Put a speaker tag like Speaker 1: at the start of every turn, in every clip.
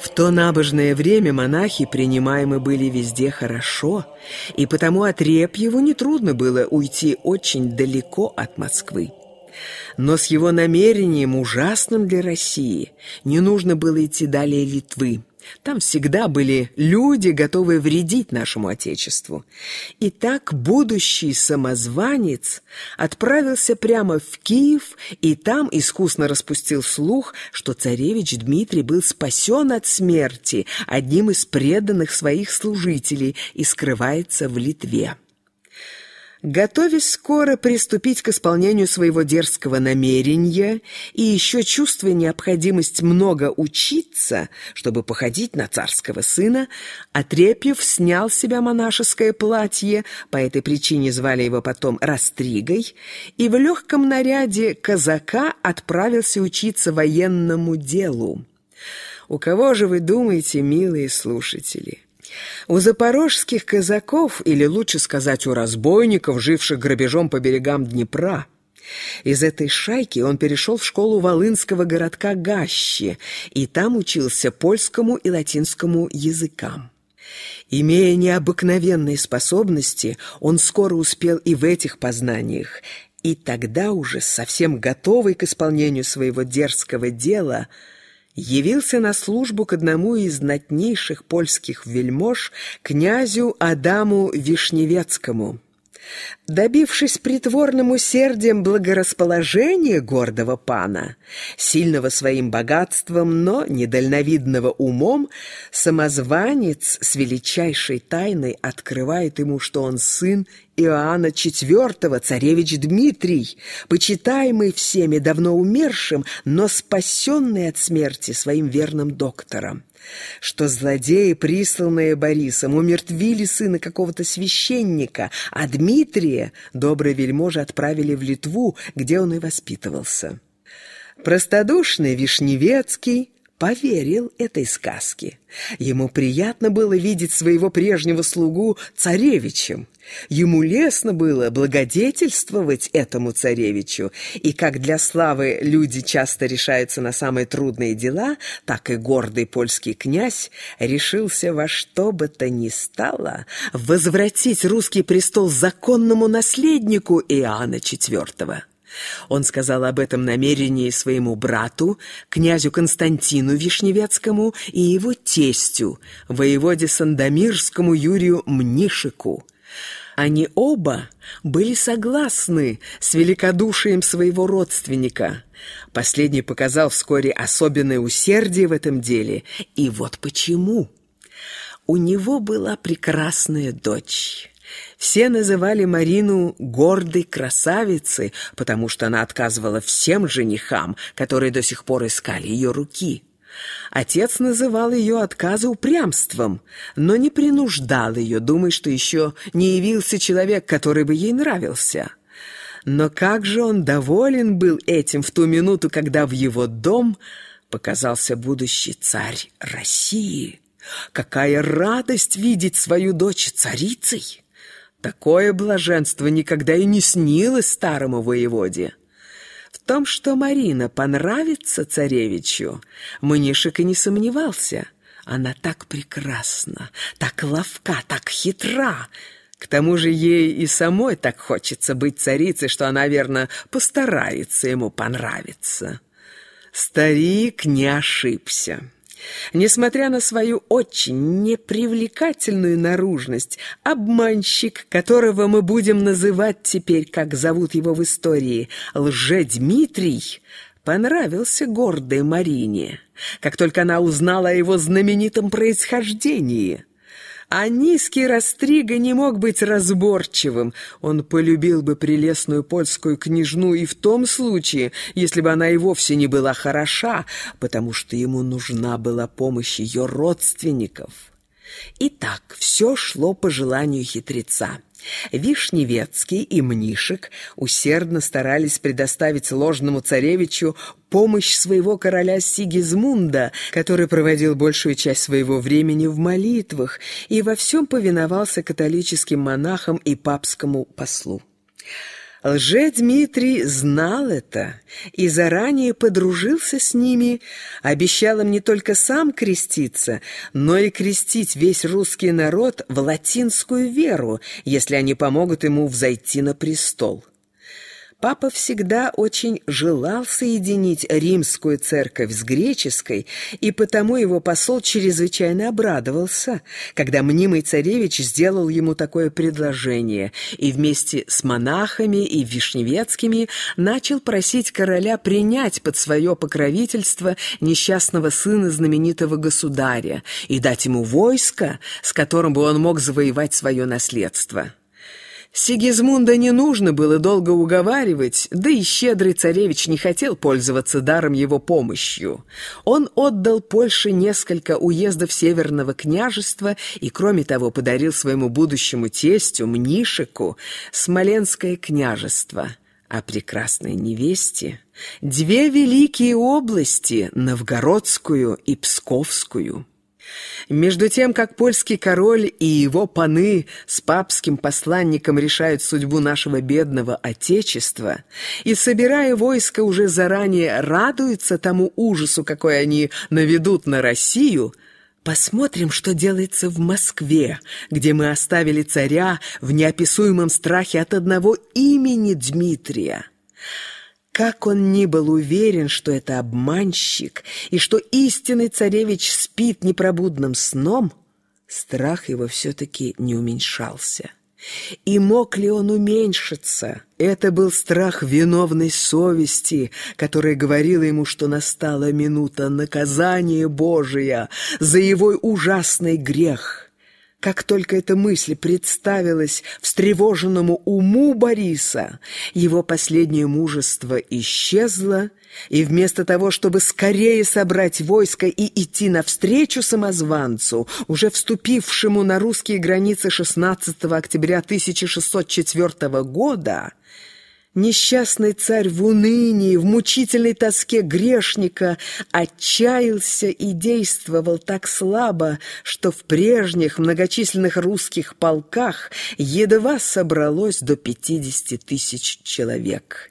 Speaker 1: В то набожное время монахи принимаемы были везде хорошо, и потому от Репьеву нетрудно было уйти очень далеко от Москвы. Но с его намерением, ужасным для России, не нужно было идти далее Литвы. Там всегда были люди, готовые вредить нашему Отечеству. И так будущий самозванец отправился прямо в Киев и там искусно распустил слух, что царевич Дмитрий был спасен от смерти одним из преданных своих служителей и скрывается в Литве. Готовясь скоро приступить к исполнению своего дерзкого намерения и еще чувствуя необходимость много учиться, чтобы походить на царского сына, Отрепьев снял с себя монашеское платье, по этой причине звали его потом Растригой, и в легком наряде казака отправился учиться военному делу. У кого же вы думаете, милые слушатели? У запорожских казаков, или лучше сказать, у разбойников, живших грабежом по берегам Днепра, из этой шайки он перешел в школу волынского городка Гащи и там учился польскому и латинскому языкам. Имея необыкновенные способности, он скоро успел и в этих познаниях, и тогда уже совсем готовый к исполнению своего дерзкого дела – явился на службу к одному из знатнейших польских вельмож, князю Адаму Вишневецкому. Добившись притворным усердием благорасположения гордого пана, сильного своим богатством, но недальновидного умом, самозванец с величайшей тайной открывает ему, что он сын Иоанна IV, царевич Дмитрий, почитаемый всеми давно умершим, но спасенный от смерти своим верным доктором что злодеи, присланные Борисом, умертвили сына какого-то священника, а Дмитрия, добрый вельможа, отправили в Литву, где он и воспитывался. Простодушный Вишневецкий поверил этой сказке. Ему приятно было видеть своего прежнего слугу царевичем. Ему лестно было благодетельствовать этому царевичу, и как для славы люди часто решаются на самые трудные дела, так и гордый польский князь решился во что бы то ни стало возвратить русский престол законному наследнику Иоанна IV. Он сказал об этом намерении своему брату, князю Константину Вишневецкому и его тестю, воеводе Сандомирскому Юрию Мнишику. Они оба были согласны с великодушием своего родственника. Последний показал вскоре особенное усердие в этом деле, и вот почему. У него была прекрасная дочь. Все называли Марину гордой красавицей, потому что она отказывала всем женихам, которые до сих пор искали ее руки. Отец называл ее отказы упрямством, но не принуждал ее, думая, что еще не явился человек, который бы ей нравился. Но как же он доволен был этим в ту минуту, когда в его дом показался будущий царь России. Какая радость видеть свою дочь царицей! Такое блаженство никогда и не снилось старому воеводе. В том, что Марина понравится царевичу, Мнишек и не сомневался. Она так прекрасна, так ловка, так хитра. К тому же ей и самой так хочется быть царицей, что она, верно, постарается ему понравиться. Старик не ошибся. Несмотря на свою очень непривлекательную наружность, обманщик, которого мы будем называть теперь, как зовут его в истории, Лже-Дмитрий, понравился гордой Марине, как только она узнала о его знаменитом происхождении. А низкий Растрига не мог быть разборчивым. Он полюбил бы прелестную польскую княжну и в том случае, если бы она и вовсе не была хороша, потому что ему нужна была помощь ее родственников. Итак, все шло по желанию хитреца. Вишневецкий и Мнишек усердно старались предоставить ложному царевичу помощь своего короля Сигизмунда, который проводил большую часть своего времени в молитвах и во всем повиновался католическим монахам и папскому послу. Лже-Дмитрий знал это и заранее подружился с ними, обещал им не только сам креститься, но и крестить весь русский народ в латинскую веру, если они помогут ему взойти на престол. Папа всегда очень желал соединить римскую церковь с греческой, и потому его посол чрезвычайно обрадовался, когда мнимый царевич сделал ему такое предложение и вместе с монахами и вишневецкими начал просить короля принять под свое покровительство несчастного сына знаменитого государя и дать ему войско, с которым бы он мог завоевать свое наследство. Сигизмунда не нужно было долго уговаривать, да и щедрый царевич не хотел пользоваться даром его помощью. Он отдал Польше несколько уездов Северного княжества и, кроме того, подарил своему будущему тестю, Мнишику, Смоленское княжество, а прекрасной невесте — две великие области — Новгородскую и Псковскую. Между тем, как польский король и его паны с папским посланником решают судьбу нашего бедного Отечества и, собирая войско, уже заранее радуются тому ужасу, какой они наведут на Россию, посмотрим, что делается в Москве, где мы оставили царя в неописуемом страхе от одного имени Дмитрия. Как он ни был уверен, что это обманщик, и что истинный царевич спит непробудным сном, страх его все-таки не уменьшался. И мог ли он уменьшиться? Это был страх виновной совести, которая говорила ему, что настала минута наказания Божия за его ужасный грех — как только эта мысль представилась встревоженному уму Бориса, его последнее мужество исчезло, и вместо того, чтобы скорее собрать войско и идти навстречу самозванцу, уже вступившему на русские границы 16 октября 1604 года, Несчастный царь в унынии, в мучительной тоске грешника отчаялся и действовал так слабо, что в прежних многочисленных русских полках едва собралось до пятидесяти тысяч человек.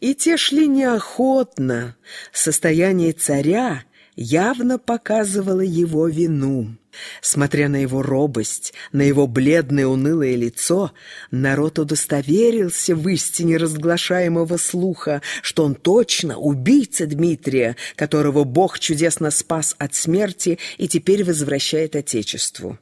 Speaker 1: И те шли неохотно. Состояние царя явно показывало его вину. Смотря на его робость, на его бледное унылое лицо, народ удостоверился в истине разглашаемого слуха, что он точно убийца Дмитрия, которого Бог чудесно спас от смерти и теперь возвращает Отечеству.